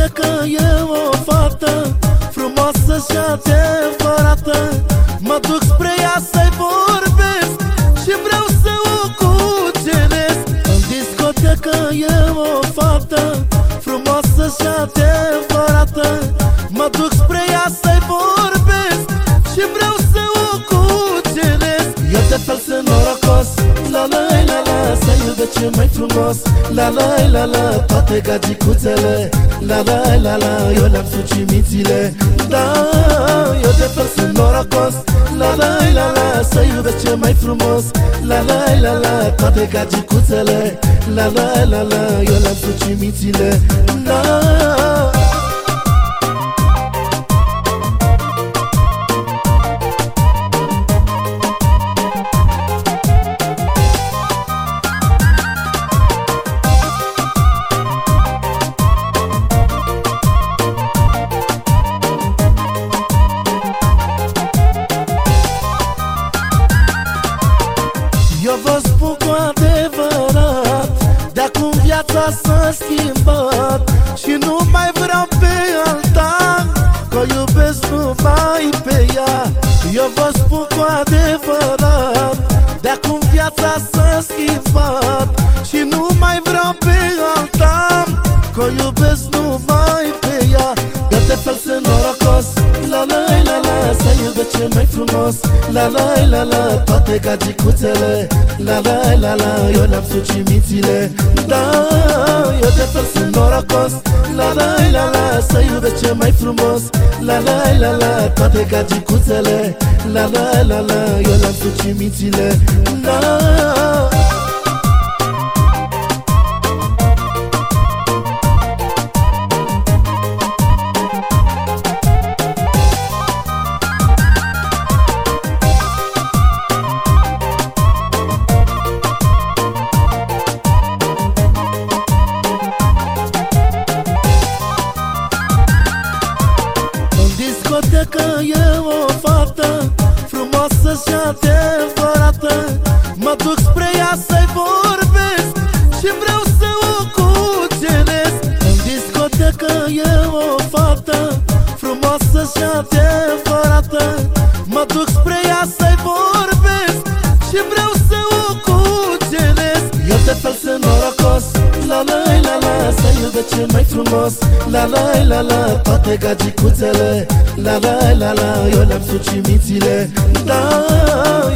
discotecă e o fată Frumoasă și adevărată. Mă duc spre ea să-i vorbesc Și vreau să o cuceresc. În discotecă e o fată Frumoasă și adevărată. Mă duc spre ea să-i vorbesc Și vreau Să iubesc ce mai frumos La la la la Toate gagicuțele La la la la Eu le-am sucit mințile Da, eu de fel sunt norocos La la la la Să iubesc ce mai frumos La la la la Toate gagicuțele La la la la Eu le-am sucit mințile Da cu adevărat. De acum viața s-a schimbat Și nu mai vreau pe alta Că o iubesc numai pe ea. Eu vă spun cu adevărat De acum viața s-a schimbat Să iubesc ce mai frumos La la la la Toate gagicuțele La la la la Eu le-am sucit mințile Da, eu de fel sunt norocos La la la la Să iubesc ce mai frumos La la la la Toate gagicuțele La la la la Eu le-am sucit mințile Da Frumoasă și adevărată Mă duc spre ea să-i vorbesc Și vreau să o cuceresc În discotecă e o fată Frumoasă și adevărată Mă duc spre ea să-i Să iubesc ce mai frumos La la la la Toate gagicuțele La la la la Eu le-am sucit mințile Da,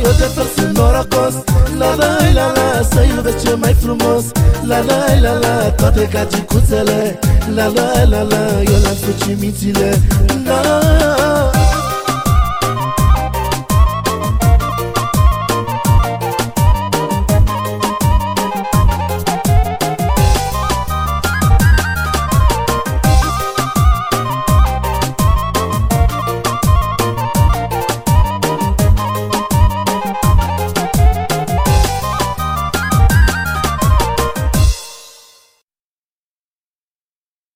eu de fel sunt norocos La la la la Să iubesc ce mai frumos La la la la Toate gagicuțele La la la la Eu le-am sucit mințile Da